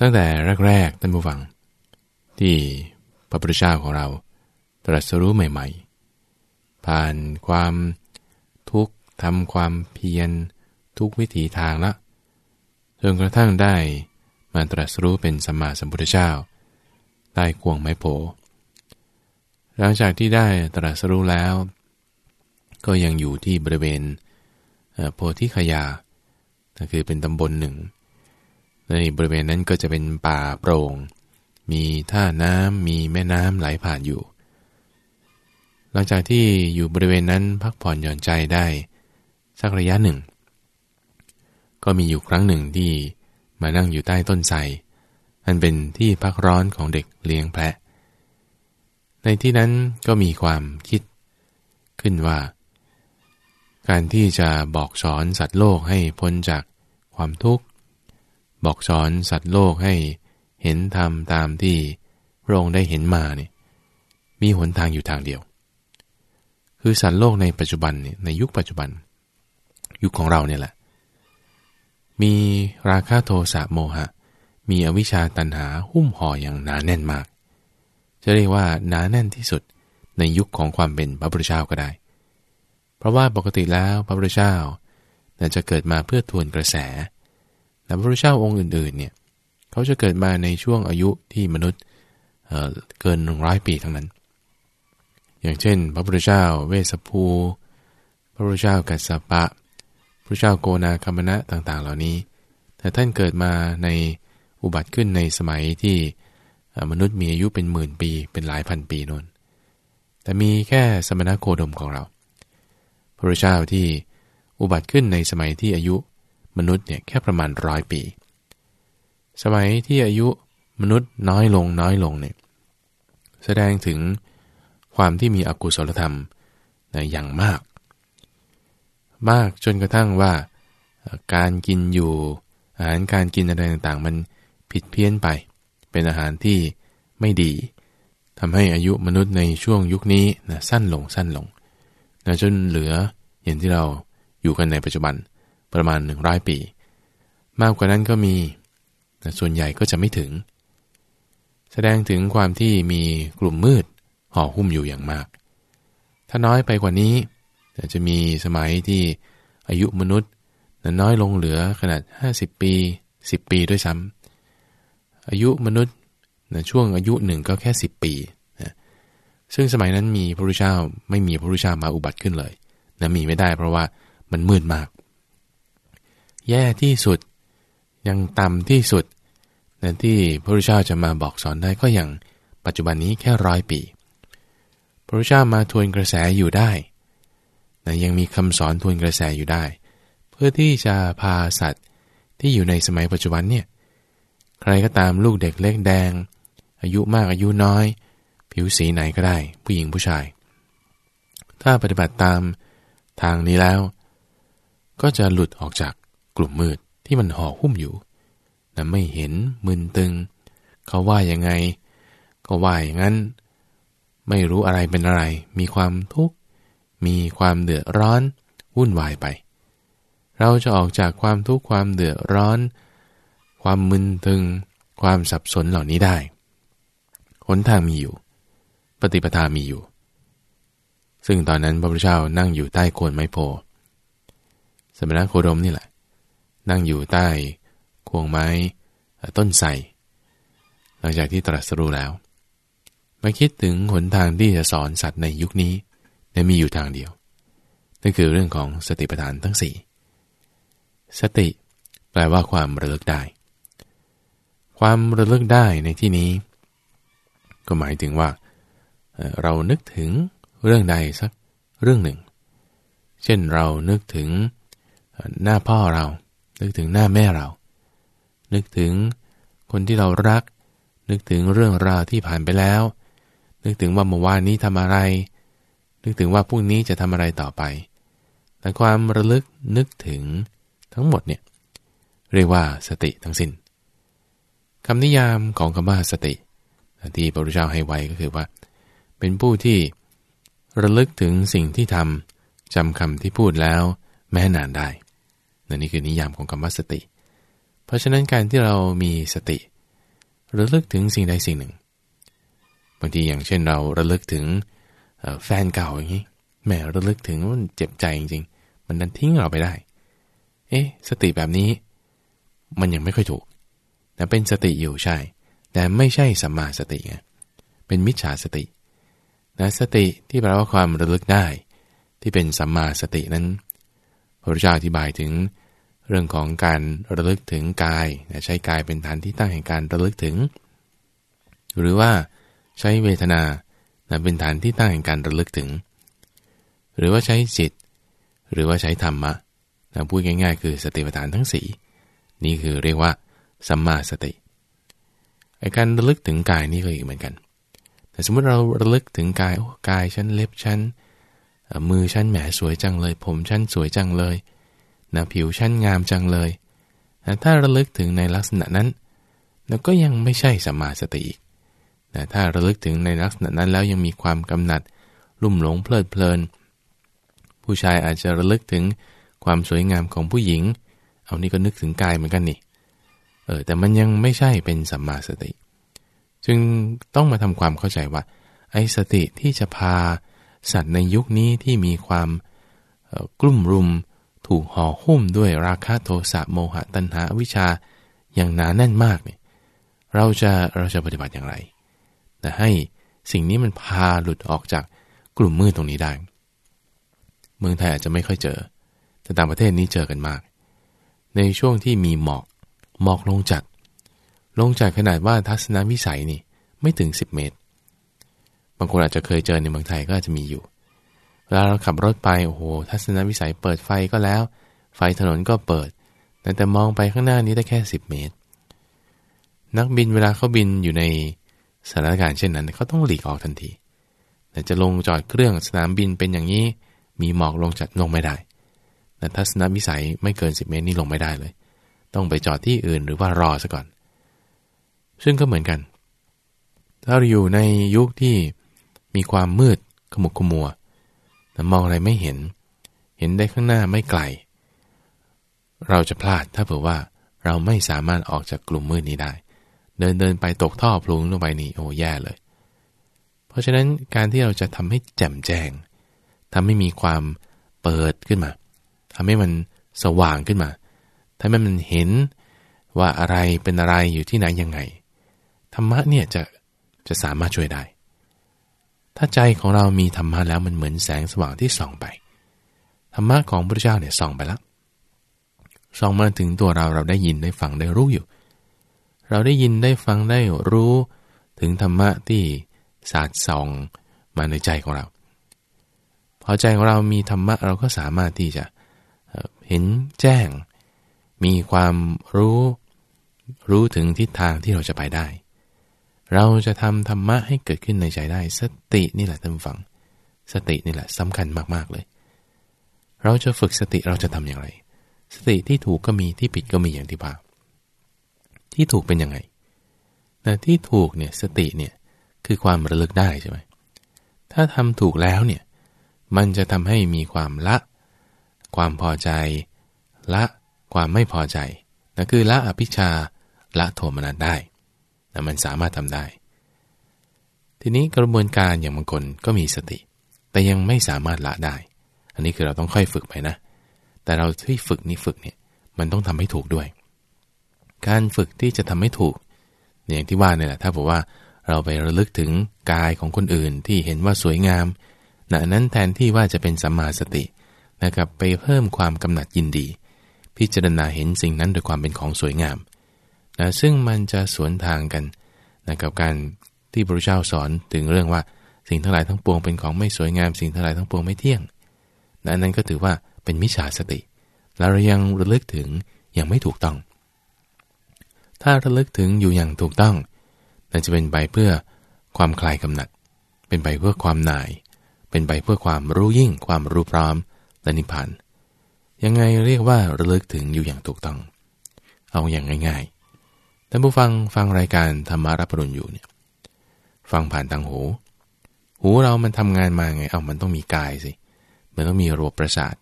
ตั้งแต่แรกๆท่านผู้ฟัง ที่พระพุทธเจ้าของเรา ตรัสรู้ใหม่ ๆ ผ่านความทุกข์ทำความเพียรทุกวิถีทางละจนกระทั่งได้มาตรัสรู้เป็นสัมมาสัมพุทธเจ้าใต้ควงไม้โผหลังจากที่ได้ตรัสรู้แล้ว ก็ยังอยู่ที่บริเวณโพธิคยาก็คือเป็นตำบลหนึ่ง ในบริเวณนั้นก็จะเป็นป่าโปร่ง มีท่าน้ำมีแม่น้ำไหลผ่านอยู่ หลังจากที่อยู่บริเวณนั้นพักผ่อนหย่อนใจได้สักระยะหนึ่ง ก็มีอยู่ครั้งหนึ่งที่มานั่งอยู่ใต้ต้นไทรอันเป็นที่พักร้อนของเด็กเลี้ยงแพะ ในที่นั้นก็มีความคิดขึ้นว่า การที่จะบอกสอนสัตว์โลกให้พ้นจากความทุกข์ บอกสอนสัตว์โลกให้เห็นธรรมตามที่พระองค์ได้เห็นมาเนี่ยมีหนทางอยู่ทางเดียว คือสัตว์โลกในปัจจุบันเนี่ยในยุคปัจจุบัน ยุคของเราเนี่ยแหละ มีราคะโทสะโมหะ มีอวิชชาตันหาหุ้มห่ออย่างหนาแน่นมาก จะเรียกว่าหนาแน่นที่สุดในยุคของความเป็นพระพุทธเจ้าก็ได้ เพราะว่าปกติแล้วพระพุทธเจ้าจะเกิดมาเพื่อทวนกระแส แต่พระพุทธเจ้าองค์อื่นๆเนี่ยเขาจะเกิดมาในช่วงอายุที่มนุษย์เเกินร้อยปีทั้งนั้น อย่างเช่น พระพุทธเจ้าเวสภู พระพุทธเจ้ากัสสปะ พระเจ้าโกนาคามณะต่างๆ เหล่านี้ แต่ท่านเกิดมาในอุบัติขึ้นในสมัยที่มนุษย์มีอายุเป็นหมื่นปีเป็นหลายพันปีนนแต่มีแค่สมณโคดมของเรา พระพุทธเจ้าที่อุบัติขึ้นในสมัยที่อายุ มนุษย์เนี่ยแค่ประมาณร้อยปี สมัยที่อายุมนุษย์น้อยลงน้อยลงเนี่ยแสดงถึงความที่มีอกุศลธรรมนะอย่างมาก มากจนกระทั่งว่า การกินอยู่อาหารการกินอะไรต่างๆ มันผิดเพี้ยนไป เป็นอาหารที่ไม่ดีทำให้อายุมนุษย์ในช่วงยุคนี้นะสั้นลงสั้นลงนะจนเหลืออย่างที่เราอยู่กันในปัจจุบัน ประมาณ 100 ปี มากกว่านั้นก็มีแต่ส่วนใหญ่ก็จะไม่ถึง แสดงถึงความที่มีกลุ่มมืดห่อหุ้มอยู่อย่างมาก ถ้าน้อยไปกว่านี้จะมีสมัยที่อายุมนุษย์น้อยลงเหลือขนาด 50 ปี 10 ปีด้วยซ้ำอายุมนุษย์ช่วงอายุหนึ่งก็แค่ 10 ปีนะซึ่งสมัยนั้นมีพระพุทธเจ้าไม่มีพระพุทธเจ้ามาอุบัติขึ้นเลยนะมีไม่ได้เพราะว่ามันมืดมาก แย่ที่สุด ยังต่ำที่สุดนะที่พระพุทธเจ้าจะมาบอกสอนได้ก็อย่างปัจจุบันนี้แค่ร้อยปี พระพุทธเจ้ามาทวนกระแสอยู่ได้นะยังมีคำสอนทวนกระแสอยู่ได้ เพื่อที่จะพาสัตว์ที่อยู่ในสมัยปัจจุบันเนี่ยใครก็ตามลูกเด็กเล็กแดง อายุมากอายุน้อย ผิวสีไหนก็ได้ ผู้หญิงผู้ชาย ถ้าปฏิบัติตามทางนี้แล้ว ก็จะหลุดออกจาก กลุ่มมืดที่มันห่อหุ้มอยู่นะไม่เห็นมึนตึง เขาว่ายังไง ก็ว่าอย่างนั้น ไม่รู้อะไรเป็นอะไร มีความทุกข์ มีความเดือดร้อน วุ่นวายไป เราจะออกจากความทุกข์ความเดือดร้อน ความมึนตึง ความสับสนเหล่านี้ได้หนทางมีอยู่ ปฏิปทามีอยู่ ซึ่งตอนนั้นพระพุทธเจ้านั่งอยู่ใต้โคนไม้โพสมณโคดมนี่แหละ นั่งอยู่ใต้ควงไม้ต้นไทรหลังจากที่ตรัสรู้แล้วมาคิดถึงหนทางที่จะสอนสัตว์ในยุคนี้นมีอยู่ทางเดียวนั่นคือเรื่องของสติปัฏฐานทั้งสี่สติ แปลว่าความระลึกได้ ความระลึกได้ในที่นี้ ก็หมายถึงว่า เรานึกถึงเรื่องใดสักเรื่องหนึ่ง เช่นเรานึกถึงหน้าพ่อเรา นึกถึงหน้าแม่เรา นึกถึงคนที่เรารัก นึกถึงเรื่องราวที่ผ่านไปแล้ว นึกถึงว่าเมื่อวานนี้ทำอะไร นึกถึงว่าพรุ่งนี้จะทำอะไรต่อไป แต่ความระลึกนึกถึงทั้งหมดเนี่ยเรียกว่าสติทั้งสิน้นคำนิยามของคำว่าสติ ที่พระพุทธเจ้าให้ไว้ก็คือว่า เป็นผู้ที่ระลึกถึงสิ่งที่ทำจำคำที่พูดแล้ว แม้นานได้ นนี่คือนิยามของคำว่าสติ เพราะฉะนั้นการที่เรามีสติระลึกถึงสิ่งใดสิ่งหนึ่ง บางทีอย่างเช่นเราระลึกถึงแฟนเก่าอย่างนี้แม่ระลึกถึงมันเจ็บใจจริงๆ มันดันทิ้งเราไปได้ เอ๊ะ สติแบบนี้ มันยังไม่ค่อยถูกแต่เป็นสติอยู่ใช่ แต่ไม่ใช่สัมมาสติไงเป็นมิจฉาสตินะสติที่แปลว่าความระลึกได้ ที่เป็นสัมมาสตินั้นพระพุทธเจ้าอธิบายถึง เรื่องของการระลึกถึงกายใช้กายเป็นฐานที่ตั้งแห่งการระลึกถึง หรือว่าใช้เวทนาเป็นฐานที่ตั้งแห่งการระลึกถึง หรือว่าใช้จิต หรือว่าใช้ธรรมะพูดง่าย ๆ คือสติปัฏฐานทั้งสีนี่คือเรียกว่าสัมมาสติไอการระลึกถึงกายนี่ก็อีกเหมือนกัน แต่สมมติเราระลึกถึงกายโอ้กายฉันเล็บฉันมือฉันแหมสวยจังเลย ผมฉันสวยจังเลย นะผิวชั้นงามจังเลยนะถ้าระลึกถึงในลักษณะนั้นเราก็ยังไม่ใช่สัมมาสติอีกนะถ้าระลึกถึงในลักษณะนั้นแล้วยังมีความกำหนัด ลุ่มหลงเพลิดเพลิน ผู้ชายอาจจะระลึกถึงความสวยงามของผู้หญิง เอานี่ก็นึกถึงกายเหมือนกันนี่ เออแต่มันยังไม่ใช่เป็นสัมมาสติ จึงต้องมาทำความเข้าใจว่า ไอ้สติที่จะพาสัตว์ในยุคนี้ที่มีความกลุ่มรุม ถูกห่อหุ้มด้วยราคะโทสะโมหะตัณหาวิชาอย่างหนาแน่นมากเนี่ยเราจะเราจะปฏิบัติอย่างไร แต่ให้สิ่งนี้มันพาหลุดออกจากกลุ่มมืดตรงนี้ได้ เมืองไทยอาจจะไม่ค่อยเจอ แต่ต่างประเทศนี้เจอกันมาก ในช่วงที่มีหมอก หมอกลงจัด ลงจากขนาดว่าทัศนวิสัยนี่ไม่ถึง 10 เมตร บางคนอาจจะเคยเจอในเมืองไทยก็อาจจะมีอยู่ เวลาเราขับรถไปโอ้โหทัศนวิสัยเปิดไฟก็แล้ว ไฟถนนก็เปิด แต่แต่มองไปข้างหน้านี้ได้แค่ 10 เมตร นักบินเวลาเขาบินอยู่ในสถานการณ์เช่นนั้นเขาต้องหลีกออกทันที แต่จะลงจอดเครื่องสนามบินเป็นอย่างนี้ มีหมอกลงจัดลงไม่ได้แต่ทัศนวิสัยไม่เกิน 10 เมตรนี่ลงไม่ได้เลย ต้องไปจอดที่อื่นหรือว่ารอซะก่อน ซึ่งก็เหมือนกัน ถ้าเราอยู่ในยุคที่มีความมืดขมุกขมัวแต่ มองอะไรไม่เห็น เห็นได้ข้างหน้าไม่ไกล เราจะพลาดถ้าเผื่อว่าเราไม่สามารถออกจากกลุ่มมืดนี้ได้ เดินเดินไปตกท่อพลุงลงไปนี่โอ้แย่เลย เพราะฉะนั้นการที่เราจะทำให้แจ่มแจ้งทำให้มีความเปิดขึ้นมาทำให้มันสว่างขึ้นมาทำให้มันเห็นว่าอะไรเป็นอะไรอยู่ที่ไหนยังไง ธรรมะเนี่ยจะจะสามารถช่วยได้ ถ้าใจของเรามีธรรมะแล้วมันเหมือนแสงสว่างที่ส่องไป ธรรมะของพระเจ้าเนี่ยส่องไปแล้วส่องมาถึงตัวเราเราได้ยินได้ฟังได้รู้อยู่ เราได้ยินได้ฟังได้รู้ถึงธรรมะที่สาดส่องมาในใจของเรา พอใจของเรามีธรรมะเราก็สามารถที่จะเห็นแจ้ง มีความรู้ รู้ถึงทิศทางที่เราจะไปได้ เราจะทำธรรมะให้เกิดขึ้นในใจได้ สตินี่แหละท่านฟัง สตินี่แหละสำคัญมากๆเลย เราจะฝึกสติเราจะทำอย่างไร สติที่ถูกก็มีที่ผิดก็มีอย่างที่ว่าที่ถูกเป็นยังไงแต่ที่ถูกเนี่ยสติเนี่ยคือความระลึกได้ใช่ไหมถ้าทำถูกแล้วเนี่ยมันจะทำให้มีความละ ความพอใจ ละ ความไม่พอใจนั่นคือละอภิชาละโทมนัสได้ นะมันสามารถทำได้ ทีนี้กระบวนการอย่างบางคนก็มีสติ แต่ยังไม่สามารถละได้ อันนี้คือเราต้องค่อยฝึกไปนะ แต่เราที่ฝึกนี้ฝึกเนี่ยมันต้องทำให้ถูกด้วย การฝึกที่จะทำให้ถูก อย่างที่ว่าเนี่ยแหละถ้าบอกว่าเราไประลึกถึงกายของคนอื่นที่เห็นว่าสวยงามนะนั้นแทนที่ว่าจะเป็นสัมมาสตินะครับไปเพิ่มความกำหนัดยินดี พิจารณาเห็นสิ่งนั้นโดยความเป็นของสวยงาม นะซึ่งมันจะสวนทางกันนะกับการที่พระเจ้าสอนถึงเรื่องว่าสิ่งทั้งหลายทั้งปวงเป็นของไม่สวยงามสิ่งทั้งหลายทั้งปวงไม่เที่ยงนะนั้นก็ถือว่าเป็นมิจฉาสติ แล้วเรายังระลึกถึงอยังไม่ถูกต้อง ถ้าระลึกถึงอยู่อย่างถูกต้องนั่นจะเป็นไปเพื่อความคลายกำหนัด เป็นไปเพื่อความหน่าย เป็นไปเพื่อความรู้ยิ่ง ความรู้พร้อมและนิพพานยังไงเรียกว่าระลึกถึงอยู่อย่างถูกต้อง เอาอย่างง่าย ท่านผู้ฟังฟังรายการธรรมารับปรุญอยู่เนี่ยฟังผ่านทางหู หูเรามันทำงานมาไง เอามันต้องมีกายสิ มันต้องมีระบบประสาท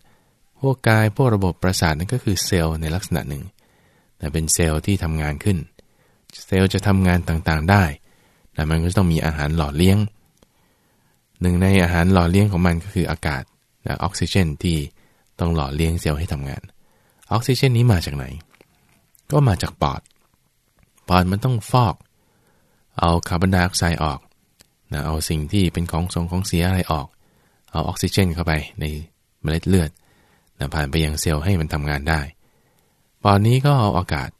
พวกกายพวกระบบประสาทนั่นก็คือเซลล์ในลักษณะหนึ่ง แต่เป็นเซลล์ที่ทำงานขึ้น เซลล์จะทำงานต่างๆได้ แต่มันก็ต้องมีอาหารหล่อเลี้ยง หนึ่งในอาหารหล่อเลี้ยงของมันก็คืออากาศออกซิเจนที่ต้องหล่อเลี้ยงเซลล์ให้ทำงาน ออกซิเจนนี้มาจากไหน ก็มาจากปอด ปอดมันต้องฟอก เอาคาร์บอนไดออกไซด์ออกนะเอาสิ่งที่เป็นของสงของเสียอะไรออก เอาออกซิเจนเข้าไปในเมล็ดเลือดนะผ่านไปยังเซลล์ให้มันทำงานได้ปอดนี้ก็เอาอากาศ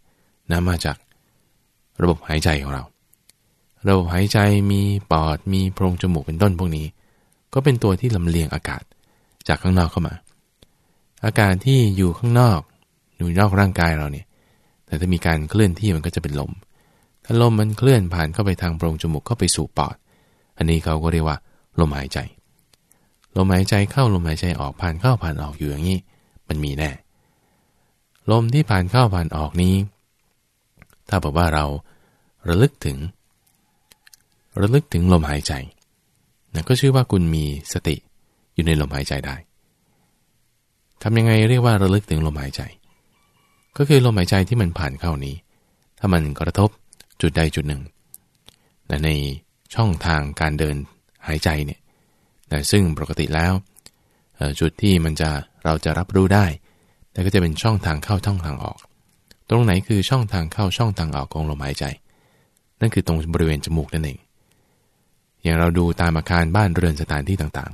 นะมาจากระบบหายใจของเรา ระบบหายใจมีปอดมีโพรงจมูกเป็นต้นพวกนี้ ก็เป็นตัวที่ลำเลียงอากาศจากข้างนอกเข้ามา อากาศที่อยู่ข้างนอกอยู่นอกร่างกายเราเนี่ย แต่ถ้ามีการเคลื่อนที่มันก็จะเป็นลม ถ้าลมมันเคลื่อนผ่านเข้าไปทางโพรงจมูกเข้าไปสู่ปอด อันนี้เขาก็เรียกว่า ลมหายใจ ลมหายใจเข้าลมหายใจออกผ่านเข้าผ่านออกอยู่อย่างนี้ มันมีแน่ ลมที่ผ่านเข้าผ่านออกนี้ ถ้าบอกว่าเราระลึกถึง ระลึกถึงลมหายใจนั่นก็ชื่อว่าคุณมีสติอยู่ในลมหายใจได้ทำยังไงเรียกว่าระลึกถึงลมหายใจ ก็คือลมหายใจที่มันผ่านเข้านี้ ถ้ามันกระทบจุดใดจุดหนึ่งแต่ในช่องทางการเดินหายใจเนี่ยแต่ซึ่งปกติแล้วจุดที่มันจะเราจะรับรู้ได้ แต่ก็จะเป็นช่องทางเข้าช่องทางออก ตรงไหนคือช่องทางเข้าช่องทางออกของลมหายใจ นั่นคือตรงบริเวณจมูกนั่นเอง อย่างเราดูตามอาคารบ้านเรือนสถานที่ต่าง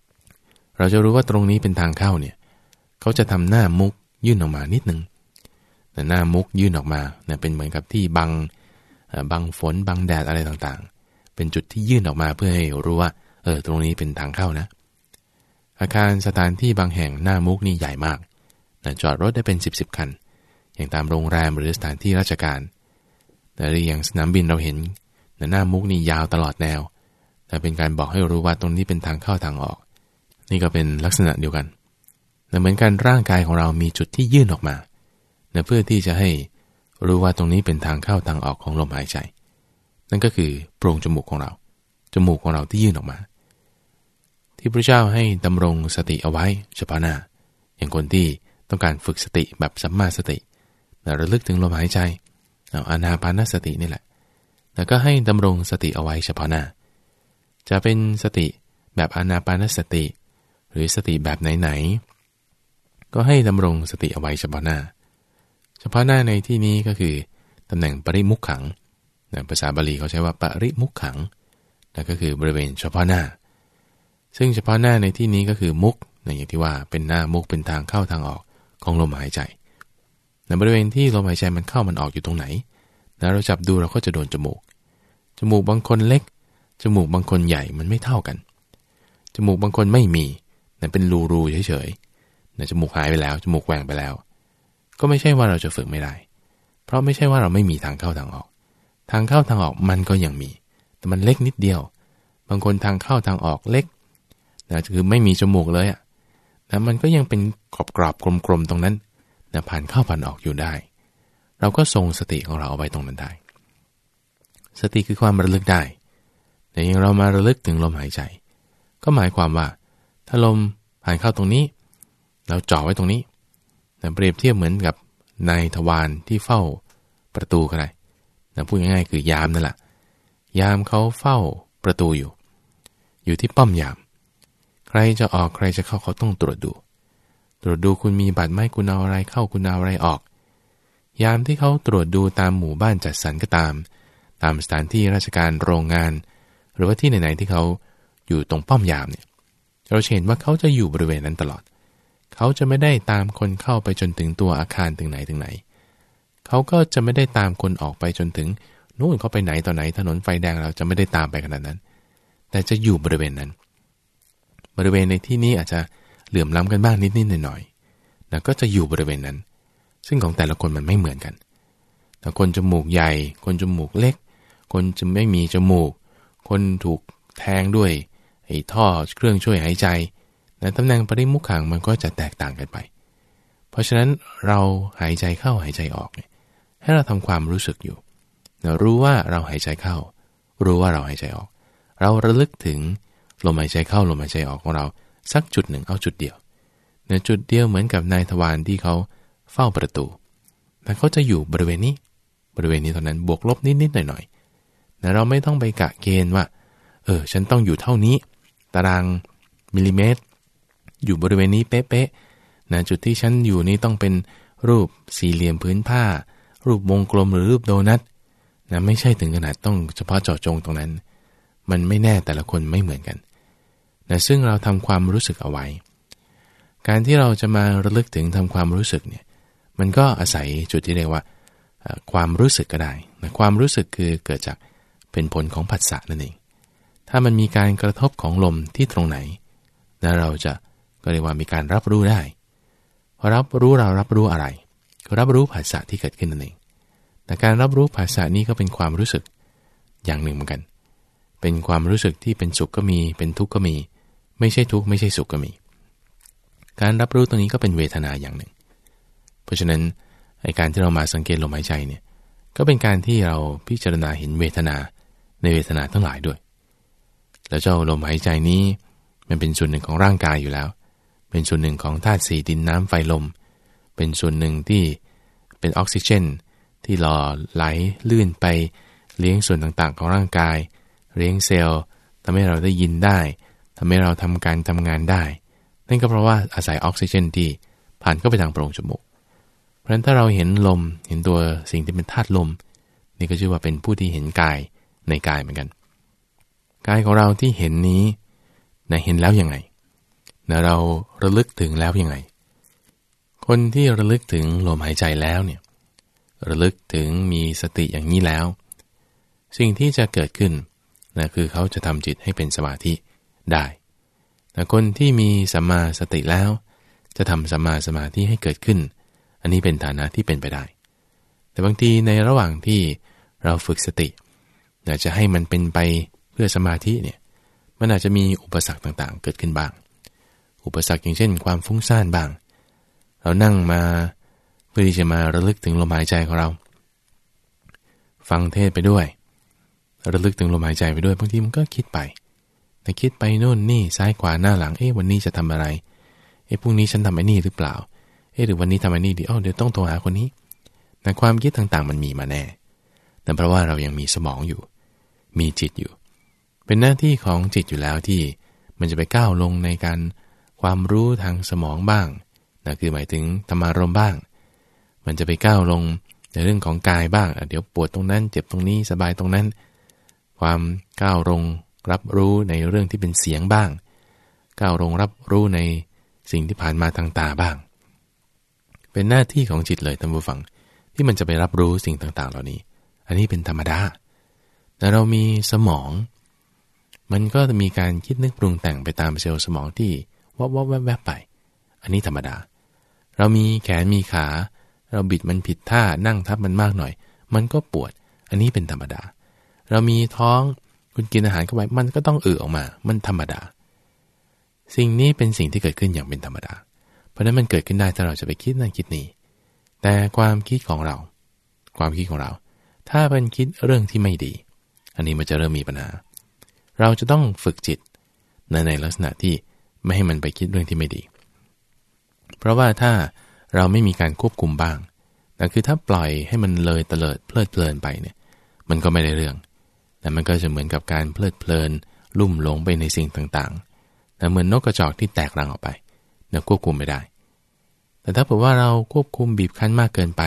ๆ เราจะรู้ว่าตรงนี้เป็นทางเข้าเนี่ย เขาจะทำหน้ามุกยื่นออกมานิดนึง แต่หน้ามุกยื่นออกมาเนี่ยเป็นเหมือนกับที่บังบังฝนบังแดดอะไรต่างๆ เป็นจุดที่ยื่นออกมาเพื่อให้รู้ว่า เออตรงนี้เป็นทางเข้านะ อาคารสถานที่บางแห่งหน้ามุกนี่ใหญ่มากนะจอดรถได้เป็น 10บสคัน อย่างตามโรงแรมหรือสถานที่ราชการ แต่อย่างสนามบินเราเห็นหน้ามุกนี่ยาวตลอดแนว แต่เป็นการบอกให้รู้ว่าตรงนี้เป็นทางเข้าทางออก นี่ก็เป็นลักษณะเดียวกันเหมือนกันร่างกายของเรามีจุดที่ยื่นออกมา เพื่อที่จะให้รู้ว่าตรงนี้เป็นทางเข้าทางออกของลมหายใจ นั่นก็คือโพรงจมูกของเรา จมูกของเราที่ยื่นออกมา ที่พระเจ้าให้ดำรงสติเอาไว้เฉพาะหน้า อย่างคนที่ต้องการฝึกสติแบบสัมมาสติระลึกถึงลมหายใจเอาอานาปานสตินี่แหละ แล้วก็ให้ดำรงสติเอาไว้เฉพาะหน้า จะเป็นสติแบบอานาปานสติ หรือสติแบบไหนก็ให้ดำรงสติเอาไว้เฉพาะหน้า เฉพาะหน้าในที่นี้ก็คือตำแหน่งปริมุขขังภาษาบาลีเขาใช้ว่าปริมุขขังนั่นก็คือบริเวณเฉพาะหน้า ซึ่งเฉพาะหน้าในที่นี้ก็คือมุกอย่างที่ว่าเป็นหน้ามุกเป็นทางเข้าทางออกของลมหายใจในบริเวณที่ลมหายใจมันเข้ามันออกอยู่ตรงไหนแล้วเราจับดูเราก็จะโดนจมูก จมูกบางคนเล็ก จมูกบางคนใหญ่มันไม่เท่ากัน จมูกบางคนไม่มีแต่เป็นรูๆเฉยนะจมูกหายไปแล้ว จมูกแหว่งไปแล้ว ก็ไม่ใช่ว่าเราจะฝึกไม่ได้ เพราะไม่ใช่ว่าเราไม่มีทางเข้าทางออก ทางเข้าทางออกมันก็ยังมี แต่มันเล็กนิดเดียว บางคนทางเข้าทางออกเล็กนะคือไม่มีจมูกเลยอะ่ะนะมันก็ยังเป็นกรอบกรอบกลมๆตรงนั้นนะผ่านเข้าผ่านออกอยู่ได้ เราก็ทรงสติของเราเอาไว้ตรงนั้นได้ สติคือความระลึกได้ แต่ยังเรามาระลึกถึงลมหายใจ ก็หมายความว่า ถ้าลมผ่านเข้าตรงนี้ เราจ่อไว้ตรงนี้ แต่เปรียบเทียบเหมือนกับนายทวารที่เฝ้าประตูก็ได้แต่พูดง่ายๆคือยามนั่นแหละยามเขาเฝ้าประตูอยู่ อยู่ที่ป้อมยาม ใครจะออกใครจะเข้าเขาต้องตรวจดู ตรวจดูคุณมีบัตรไหมคุณเอาอะไรเข้าคุณเอาอะไรออก ยามที่เขาตรวจดูตามหมู่บ้านจัดสรรก็ตาม ตามสถานที่ราชการโรงงาน หรือว่าที่ไหนๆที่เขาอยู่ตรงป้อมยามเนี่ยเราเห็นว่าเขาจะอยู่บริเวณนั้นตลอดเขาจะไม่ได้ตามคนเข้าไปจนถึงตัวอาคารถึงไหนถึงไหน เขาก็จะไม่ได้ตามคนออกไปจนถึงนู่นเขาไปไหนต่อไหนถนนไฟแดงเราจะไม่ได้ตามไปขนาดนั้น แต่จะอยู่บริเวณนั้น บริเวณในที่นี้อาจจะเหลื่อมล้ำกันบ้างนิดๆหน่อยๆนะก็จะอยู่บริเวณนั้น ซึ่งของแต่ละคนมันไม่เหมือนกันแต่คนจมูกใหญ่ คนจมูกเล็ก คนจะไม่มีจมูก คนถูกแทงด้วยไอ้ท่อเครื่องช่วยหายใจ แต่ตำแหน่งปริมุขขังมันก็จะแตกต่างกันไป เพราะฉะนั้นเราหายใจเข้าหายใจออกเนี่ยให้เราทำความรู้สึกอยู่เรารู้ว่าเราหายใจเข้า รู้ว่าเราหายใจออก เราระลึกถึงลมหายใจเข้าลมหายใจออกของเราสักจุดหนึ่งเอาจุดเดียวในจุดเดียวเหมือนกับนายทวารที่เขาเฝ้าประตู แต่เขาจะอยู่บริเวณนี้ บริเวณนี้เท่านั้นบวกลบนิดๆหน่อยๆนะเราไม่ต้องไปกะเกณฑ์ว่า เออ ฉันต้องอยู่เท่านี้ ตารางมิลลิเมตร อยู่บริเวณนี้เป๊ะๆนะจุดที่ฉันอยู่นี้ต้องเป็นรูปสี่เหลี่ยมพื้นผ้า รูปวงกลมหรือรูปโดนัทนะไม่ใช่ถึงขนาดต้องเฉพาะเจาะจงตรงนั้น มันไม่แน่แต่ละคนไม่เหมือนกันนะซึ่งเราทำความรู้สึกเอาไว้ การที่เราจะมาระลึกถึงทำความรู้สึกเนี่ยมันก็อาศัยจุดที่เรียกว่าความรู้สึกก็ได้นะความรู้สึกคือเกิดจากเป็นผลของผัสสะนั่นเอง ถ้ามันมีการกระทบของลมที่ตรงไหนนะเราจะ ก็เรียกว่ามีการรับรู้ได้พอรับรู้เรารับรู้อะไร ก็รับรู้ผัสสะที่เกิดขึ้นนั่นเอง แต่การรับรู้ผัสสะนี้ก็เป็นความรู้สึกอย่างหนึ่งเหมือนกัน เป็นความรู้สึกที่เป็นสุขก็มี เป็นทุกข์ก็มี ไม่ใช่ทุกข์ไม่ใช่สุขก็มี การรับรู้ตรงนี้ก็เป็นเวทนาอย่างหนึ่ง เพราะฉะนั้นไอการที่เรามาสังเกตลมหายใจเนี่ย ก็เป็นการที่เราพิจารณาเห็นเวทนาในเวทนาทั้งหลายด้วย แล้วเจ้าลมหายใจนี้มันเป็นส่วนหนึ่งของร่างกายอยู่แล้ว เป็นส่วนหนึ่งของธาตุสี่ดินน้ำไฟลม เป็นส่วนหนึ่งที่เป็นออกซิเจน ที่หล่อไหลลื่นไปเลี้ยงส่วนต่างๆ ของร่างกาย เลี้ยงเซลล์ทำให้เราได้ยินได้ทำให้เราทำการทำงานได้ นั่นก็เพราะว่าอาศัยออกซิเจนที่ผ่านเข้าไปทางโพรงจมูก เพราะฉะนั้นถ้าเราเห็นลมเห็นตัวสิ่งที่เป็นธาตุลม นี่ก็ชื่อว่าเป็นผู้ที่เห็นกายในกายเหมือนกัน กายของเราที่เห็นนี้นะเห็นแล้วยังไง นะเราระลึกถึงแล้วยังไง คนที่ระลึกถึงลมหายใจแล้วเนี่ยระลึกถึงมีสติอย่างนี้แล้ว สิ่งที่จะเกิดขึ้นนะคือเขาจะทำจิตให้เป็นสมาธิได้ แต่คนที่มีสัมมาสติแล้ว จะทำสัมมาสมาธิให้เกิดขึ้น อันนี้เป็นฐานะที่เป็นไปได้ แต่บางทีในระหว่างที่เราฝึกสติอยากจะให้มันเป็นไปเพื่อสมาธิเนี่ย มันอาจจะมีอุปสรรคต่างๆ เกิดขึ้นบ้าง อุปสรรคอย่างเช่น ความฟุ้งซ่านบ้าง เรานั่งมาเพื่อที่จะมาระลึกถึงลมหายใจของเรา ฟังเทศไปด้วย ระลึกถึงลมหายใจไปด้วยบางทีมันก็คิดไป แต่คิดไปโน่นนี่ซ้ายขวาหน้าหลังเอ๊ะวันนี้จะทำอะไรเอ๊ะพรุ่งนี้ฉันทำไอ้นี่หรือเปล่าเอ๊ะหรือวันนี้ทำไอ้นี่ดีอ๋อเดี๋ยวต้องโทรหาคนนี้แต่ความคิดต่างๆ มันมีมาแน่ แต่เพราะว่าเรายังมีสมองอยู่ มีจิตอยู่ เป็นหน้าที่ของจิตอยู่แล้วที่มันจะไปก้าวลงในการ ความรู้ทางสมองบ้างนะคือหมายถึงธรรมารมบ้าง มันจะไปก้าวลงในเรื่องของกายบ้าง เดี๋ยวปวดตรงนั้น เจ็บตรงนี้สบายตรงนั้น ความก้าวลงรับรู้ในเรื่องที่เป็นเสียงบ้าง ก้าวลงรับรู้ในสิ่งที่ผ่านมาทางตาบ้าง เป็นหน้าที่ของจิตเลยท่านผู้ฟัง ที่มันจะไปรับรู้สิ่งต่างๆ เหล่านี้ อันนี้เป็นธรรมดาแต่เรามีสมอง มันก็จะมีการคิดนึกปรุงแต่งไปตามเซลล์สมองที่ วับวับแวบแวบไป อันนี้ธรรมดา เรามีแขนมีขา เราบิดมันผิดท่านั่งทับมันมากหน่อย มันก็ปวด อันนี้เป็นธรรมดา เรามีท้องคุณกินอาหารเข้าไปมันก็ต้องเอือออกมา มันธรรมดา สิ่งนี้เป็นสิ่งที่เกิดขึ้นอย่างเป็นธรรมดา เพราะนั้นมันเกิดขึ้นได้ถ้าเราจะไปคิดนั่นคิดนี้แต่ความคิดของเรา ความคิดของเรา ถ้าเป็นคิดเรื่องที่ไม่ดี อันนี้มันจะเริ่มมีปัญหา เราจะต้องฝึกจิตในในลักษณะที่ ไม่ให้มันไปคิดเรื่องที่ไม่ดี เพราะว่าถ้าเราไม่มีการควบคุมบ้างแต่คือถ้าปล่อยให้มันเลยเตลิดเพลิดเพลินไปเนี่ย มันก็ไม่ได้เรื่อง แต่มันก็จะเหมือนกับการเพลิดเพลิน ลุ่มหลงไปในสิ่งต่างๆ แต่เหมือนนกกระจอกที่แตกรังออกไปเราควบคุมไม่ได้ แต่ถ้าเผื่อว่าเราควบคุมบีบคั้นมากเกินไป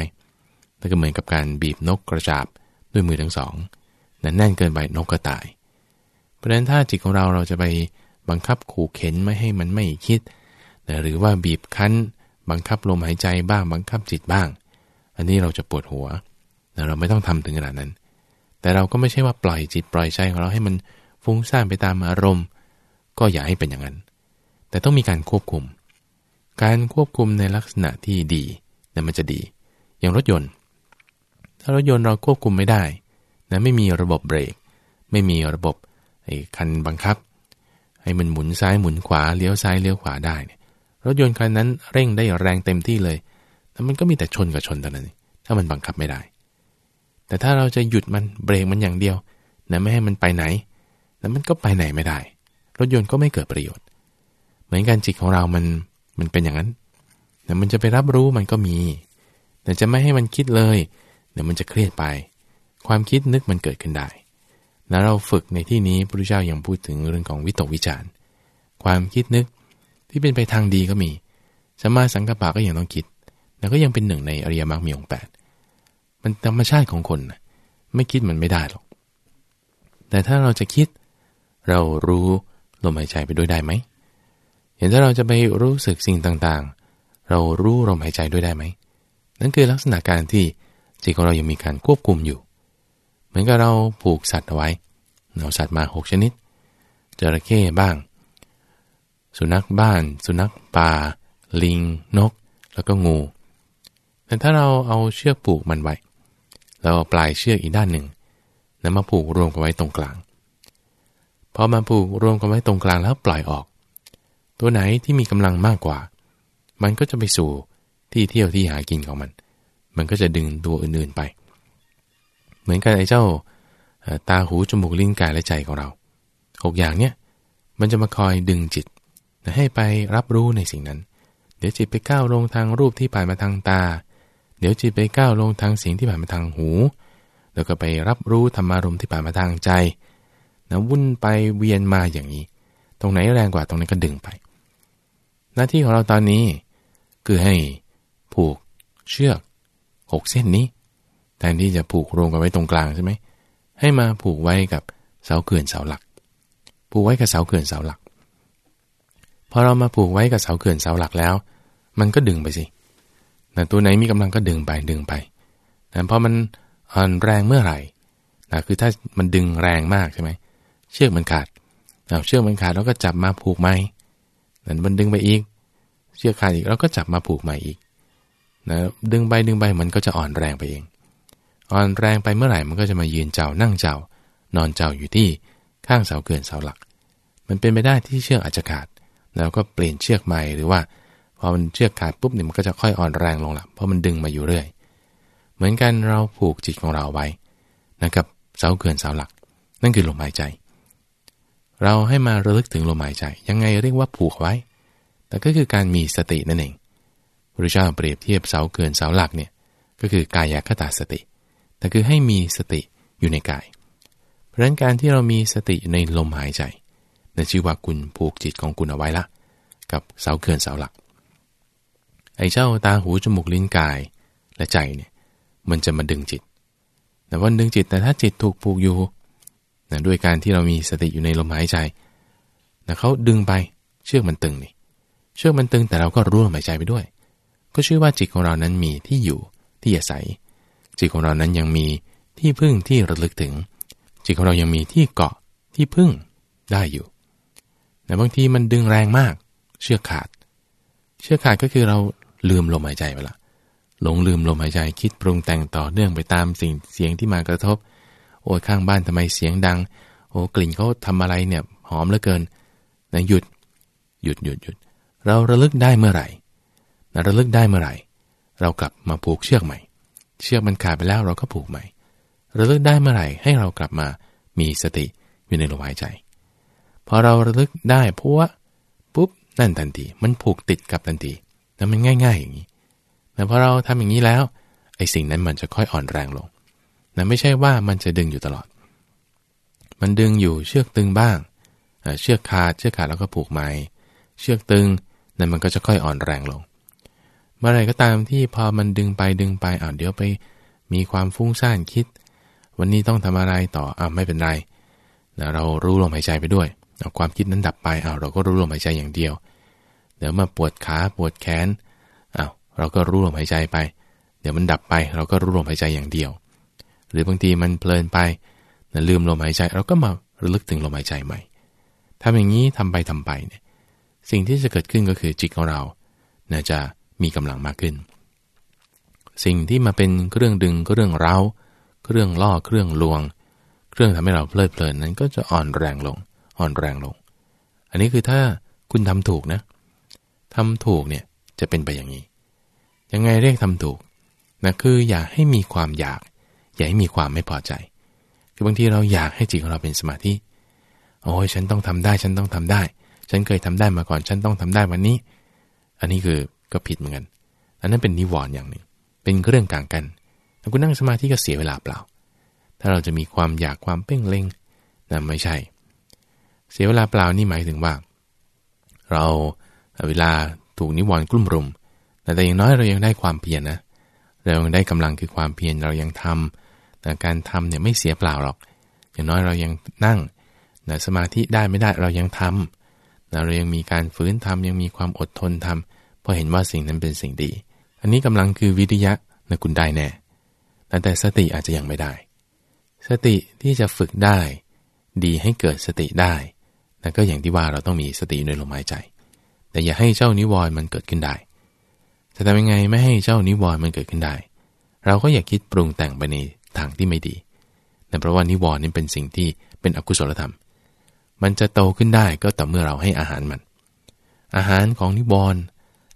นั่นก็เหมือนกับการบีบนกกระจาบด้วยมือทั้งสองนั่นแน่นเกินไปนกก็ตาย เพราะฉะนั้นถ้าจิตของเราเราจะไป บังคับขู่เข็นไม่ให้มันไม่คิด หรือว่าบีบคั้น บังคับลมหายใจบ้างบังคับจิตบ้าง อันนี้เราจะปวดหัวเราไม่ต้องทำถึงขนาดนั้น แต่เราก็ไม่ใช่ว่าปล่อยจิตปล่อยใจของเราให้มันฟุ้งซ่านไปตามอารมณ์ ก็อย่าให้เป็นอย่างนั้น แต่ต้องมีการควบคุม การควบคุมในลักษณะที่ดีนะมันจะดี อย่างรถยนต์ ถ้ารถยนต์เราควบคุมไม่ได้นะไม่มีระบบเบรก ไม่มีระบบไอ้คันบังคับ ให้มันหมุนซ้ายหมุนขวาเลี้ยวซ้ายเลี้ยวขวาได้เนี่ยรถยนต์คันนั้นเร่งได้แรงเต็มที่เลยแต่มันก็มีแต่ชนกับชนเท่านั้นถ้ามันบังคับไม่ได้ แต่ถ้าเราจะหยุดมันเบรกมันอย่างเดียวนะไม่ให้มันไปไหน แล้วมันก็ไปไหนไม่ได้ รถยนต์ก็ไม่เกิดประโยชน์ เหมือนกันจิตของเรามันมันเป็นอย่างนั้นแต่มันจะไปรับรู้มันก็มี แต่จะไม่ให้มันคิดเลย เดี๋ยวมันจะเครียดไป ความคิดนึกมันเกิดขึ้นได้ แล้วเราฝึกในที่นี้พระพุทธเจ้ายังพูดถึงเรื่องของวิตกวิจารความคิดนึกที่เป็นไปทางดีก็มีสมาสังกปะก็ยังต้องคิด แล้วก็ยังเป็นหนึ่งในอริยมรรคมีองค์แปดมันธรรมชาติของคนนะไม่คิดมันไม่ได้หรอก แต่ถ้าเราจะคิด เรารู้ลมหายใจไปด้วยได้ไหม เห็นถ้าเราจะไปรู้สึกสิ่งต่างๆ เรารู้ลมหายใจด้วยได้ไหม นั่นคือลักษณะการที่จิตของเรายังมีการควบคุมอยู่ เหมือนกับเราผูกสัตว์เอาไว้เราสัตว์มาหกชนิดจระเข้บ้าง สุนัขบ้าน สุนัขป่า ลิง นก แล้วก็งู แต่ถ้าเราเอาเชือกผูกมันไว้เราเอาปลายเชือกอีกด้านหนึ่งนำมาผูกรวมกันไว้ตรงกลาง พอมาผูกรวมกันไว้ตรงกลางแล้วปล่อยออก ตัวไหนที่มีกำลังมากกว่า มันก็จะไปสู่ที่เที่ยวที่หากินของมัน มันก็จะดึงตัวอื่นๆไป เหมือนกันไอ้เจ้าตาหูจมูกลิ้นกายและใจของเราหกอย่างเนี้ยมันจะมาคอยดึงจิตให้ไปรับรู้ในสิ่งนั้น เดี๋ยวจิตไปก้าวลงทางรูปที่ผ่านมาทางตา เดี๋ยวจิตไปก้าวลงทางเสียงที่ผ่านมาทางหู แล้วก็ไปรับรู้ธรรมารมที่ผ่านมาทางใจนะวุ่นไปเวียนมาอย่างนี้ ตรงไหนแรงกว่าตรงนั้นก็ดึงไป หน้าที่ของเราตอนนี้ คือให้ผูกเชือกหกเส้นนี้ แทนที่จะผูกรวมกันไว้ตรงกลางใช่ไหมให้มาผูกไว้กับเสาเขื่อนเสาหลัก ผูกไว้กับเสาเขื่อนเสาหลัก พอเรามาผูกไว้กับเสาเขื่อนเสาหลักแล้ว มันก็ดึงไปสินะตัวไหนมีกำลังก็ดึงไปดึงไปนะเพราะมันอ่อนแรงเมื่อไหร่นะคือถ้ามันดึงแรงมากใช่ไหมเชือกมันขาดเชือกมันขาดแล้วก็จับมาผูกใหม่นั่นมันดึงไปอีก เชือกขาดอีกเราก็จับมาผูกใหม่อีกนะดึงไปดึงไปมันก็จะอ่อนแรงไปเอง อ่อนแรงไปเมื่อไหร่มันก็จะมายืนเจ้านั่งเจ้านอนเจ้าอยู่ที่ข้างเสาเกินเสาหลัก มันเป็นไปได้ที่เชือกอาจจะขาด แล้วก็เปลี่ยนเชือกใหม่หรือว่าพอมันเชือกขาดปุ๊บเนี่ยมันก็จะค่อยอ่อนแรงลงละเพราะมันดึงมาอยู่เรื่อย เหมือนกันเราผูกจิตของเราไว้นะครับเสาเกินเสาหลัก นั่นคือลมหายใจ เราให้มาระลึกถึงลมหายใจ ยังไงเรียกว่าผูกไว้ แต่ก็คือการมีสตินั่นเองพระเจ้าเปรียบเทียบเสาเกินเสาหลักเนี่ยก็คือกายคตาสติ แต่คือให้มีสติอยู่ในกาย เพราะนั้นการที่เรามีสติในลมหายใจนั่นชื่อว่าคุณผูกจิตของคุณเอาไว้ละ กับเสาเกินเสาหลัก ไอ้เจ้าตาหูจมูกลิ้นกายและใจเนี่ยมันจะมาดึงจิต แต่ว่าดึงจิตแต่ถ้าจิตถูกผูกอยู่นะด้วยการที่เรามีสติอยู่ในลมหายใจนะเขาดึงไปเชือกมันตึงนี่เชือกมันตึงแต่เราก็รู้ลมหายใจไปด้วย ก็ชื่อว่าจิตของเรานั้นมีที่อยู่ที่อาศัย จิตของเรานั้นยังมีที่พึ่งที่ระลึกถึง จิตของเรายังมีที่เกาะที่พึ่งได้อยู่ แต่บางทีมันดึงแรงมาก เชือกขาด เชือกขาดก็คือเราลืมลมหายใจไปละหลงลืมลมหายใจคิดปรุงแต่งต่อเนื่องไปตามสิ่งเสียงที่มากระทบ โอ้ยข้างบ้านทำไมเสียงดัง โอ้กลิ่นเขาทำอะไรเนี่ยหอมเหลือเกินนะหยุด หยุดหยุดหยุด เราระลึกได้เมื่อไหร่นะระลึกได้เมื่อไหร่ เรากลับมาผูกเชือกใหม่ เชือกมันขาดไปแล้วเราก็ผูกใหม่ระลึกได้เมื่อไหร่ให้เรากลับมามีสติอยู่ในลมหายใจ พอเราระลึกได้เพราะว่าปุ๊บนั่นทันทีมันผูกติดกับทันทีแล้วมันง่าย ๆ อย่างนี้แต่พอเราทำอย่างนี้แล้วไอ้สิ่งนั้นมันจะค่อยอ่อนแรงลงนะไม่ใช่ว่ามันจะดึงอยู่ตลอด มันดึงอยู่เชือกตึงบ้าง เชือกขาดเชือกขาดแล้วก็ผูกไม้เชือกตึงนั่นมันก็จะค่อยอ่อนแรงลง เมื่อไรก็ตามที่พอมันดึงไปดึงไปอ่าเดี๋ยวไป มีความฟุ้งซ่านคิด วันนี้ต้องทำอะไรต่ออ่าไม่เป็นไรนะเรารู้ลมหายใจไปด้วยเอาความคิดนั้นดับไปอ่าเราก็รู้ลมหายใจอย่างเดียว เดี๋ยวมาปวดขาปวดแขนอ้าวเราก็รู้ลมหายใจไป เดี๋ยวมันดับไป เราก็รู้ลมหายใจอย่างเดียว หรือบางทีมันเพลินไปนะลืมลมหายใจ เราก็มาระลึกถึงลมหายใจใหม่ทำอย่างนี้ทำไปทำไปเนี่ยสิ่งที่จะเกิดขึ้นก็คือจิตของเรานะจะ มีกำลังมากขึ้น สิ่งที่มาเป็นเครื่องดึงก็เรื่องเร้า เครื่องล่อเครื่องลวง เครื่องทำให้เราเพลิดเพลินนั้นก็จะอ่อนแรงลง อ่อนแรงลง อันนี้คือถ้าคุณทำถูกนะทำถูกเนี่ยจะเป็นไปอย่างนี้ ยังไงเรียกทำถูกนะคืออย่าให้มีความอยาก อย่าให้มีความไม่พอใจ คือบางทีเราอยากให้จิตของเราเป็นสมาธิโอ้ยฉันต้องทำได้ฉันต้องทำได้ ฉันเคยทำได้มาก่อน ฉันต้องทำได้วันนี้ อันนี้คือ ก็ผิดเหมือนกัน อันนั้นเป็นนิวรณ์อย่างหนึ่ง เป็นเรื่องกลางกันแต่คุณนั่งสมาธิก็เสียเวลาเปล่า ถ้าเราจะมีความอยากความเพ่งเล็งนั่นไม่ใช่ เสียเวลาเปล่านี่หมายถึงว่า เราเวลาถูกนิวรณ์กลุ่มรุม แต่อย่างน้อยเรายังได้ความเพียรนะเรายังได้กำลังคือความเพียรเรายังทำแต่การทำเนี่ยไม่เสียเปล่าหรอก อย่างน้อยเรายังนั่งสมาธิได้ไม่ได้เรายังทำเรายังมีการฝืนทำยังมีความอดทนทำ พราะเห็นว่าสิ่งนั้นเป็นสิ่งดี อันนี้กำลังคือวิทยะนะคุณได้แน่แต่สติอาจจะยังไม่ได้ สติที่จะฝึกได้ ดีให้เกิดสติได้นั่นก็อย่างที่ว่าเราต้องมีสติในลมหายใจ แต่อย่าให้เจ้านิวรณ์มันเกิดขึ้นได้ จะทำยังไงไม่ให้เจ้านิวรณ์มันเกิดขึ้นได้ เราก็อย่าคิดปรุงแต่งไปในทางที่ไม่ดีแต่เพราะว่านิวรณ์นี่เป็นสิ่งที่เป็นอกุศลธรรม มันจะโตขึ้นได้ก็ต่อเมื่อเราให้อาหารมัน อาหารของนิวรณ์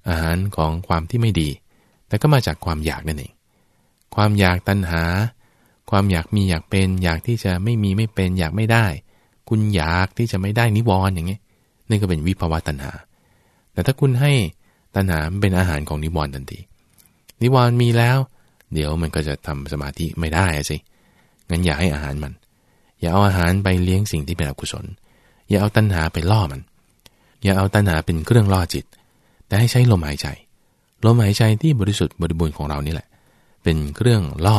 อาหารของความที่ไม่ดี แต่ก็มาจากความอยากนั่นเอง ความอยากตัณหา ความอยากมีอยากเป็น อยากที่จะไม่มีไม่เป็น อยากไม่ได้ คุณอยากที่จะไม่ได้นิวรณ์อย่างนี้นี่ก็เป็นวิภาวะตัณหา แต่ถ้าคุณให้ตัณหาเป็นอาหารของนิวรณ์ทันทีนิวรณ์มีแล้ว เดี๋ยวมันก็จะทำสมาธิไม่ได้สิงั้นอย่าให้อาหารมัน อย่าเอาอาหารไปเลี้ยงสิ่งที่เป็นอกุศล อย่าเอาตัณหาไปล่อมัน อย่าเอาตัณหาเป็นเครื่องล่อจิต แต่ให้ใช้ลมหายใจ ลมหายใจที่บริสุทธิ์บริบูรณ์ของเรานี่แหละ เป็นเครื่องล่อ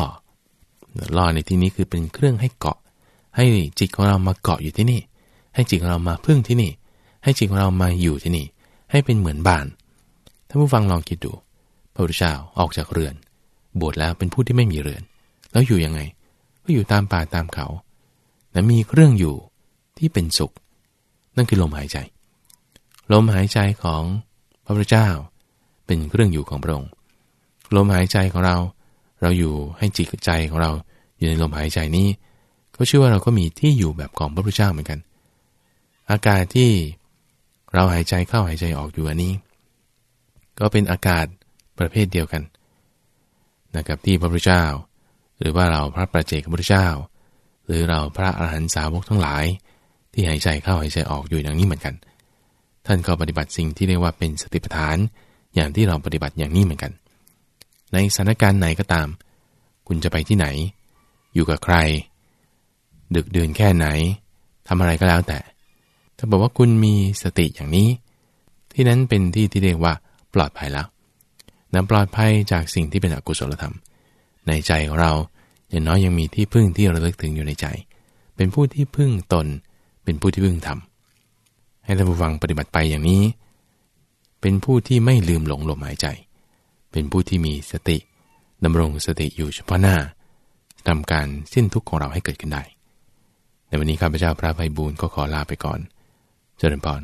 ล่อในที่นี้คือเป็นเครื่องให้เกาะ ให้จิตของเรามาเกาะอยู่ที่นี่ ให้จิตของเรามาพึ่งที่นี่ ให้จิตของเรามาอยู่ที่นี่ ให้เป็นเหมือนบ้านท่านผู้ฟังลองคิดดู พระพุทธเจ้าออกจากเรือน บวชแล้วเป็นผู้ที่ไม่มีเรือน แล้วอยู่ยังไง ก็อยู่ตามป่าตามเขาและมีเครื่องอยู่ที่เป็นสุข นั่นคือลมหายใจ ลมหายใจของ พระพุทธเจ้า เป็นเครื่องอยู่ของพระองค์ลมหายใจของเรา เราอยู่ให้จิตใจของเราอยู่ในลมหายใจนี้ ก็ชื่อว่าเราก็มีที่อยู่แบบของพระพุทธเจ้าเหมือนกัน อากาศที่เราหายใจเข้าหายใจออกอยู่อันนี้ ก็เป็นอากาศประเภทเดียวกันนะครับที่พระพุทธเจ้า หรือว่าเราพระประเจกพระพุทธเจ้า หรือเราพระอรหันตสาวกทั้งหลาย ที่หายใจเข้าหายใจออกอยู่อย่างนี้เหมือนกัน ท่านก็ปฏิบัติสิ่งที่เรียกว่าเป็นสติปัฏฐาน อย่างที่เราปฏิบัติอย่างนี้เหมือนกัน ในสถานการณ์ไหนก็ตาม คุณจะไปที่ไหน อยู่กับใคร ดึกเดินแค่ไหนทำอะไรก็แล้วแต่ ถ้าบอกว่าคุณมีสติอย่างนี้ ที่นั้นเป็นที่ที่เรียกว่าปลอดภัยแล้วนำปลอดภัยจากสิ่งที่เป็นอกุศลธรรม ในใจของเราอย่างน้อยยังมีที่พึ่งที่เระลึกถึงอยู่ในใจ เป็นผู้ที่พึ่งตน เป็นผู้ที่พึ่งธรรม ให้ท่านผู้ฟังปฏิบัติไปอย่างนี้ เป็นผู้ที่ไม่ลืมหลงลมหายใจ เป็นผู้ที่มีสติดำรงสติอยู่เฉพาะหน้าทำการสิ้นทุกข์ของเราให้เกิดขึ้นได้ ในวันนี้ข้าพเจ้าพระภัยบูรณ์ก็ขอลาไปก่อน เจริญพร